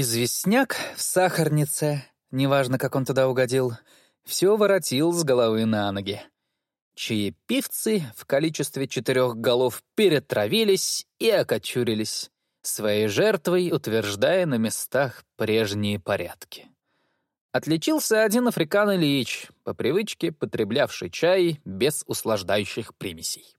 Известняк в сахарнице, неважно, как он туда угодил, все воротил с головы на ноги. Чаепивцы в количестве четырех голов перетравились и окочурились, своей жертвой утверждая на местах прежние порядки. Отличился один Африкан Ильич, по привычке потреблявший чай без услаждающих примесей.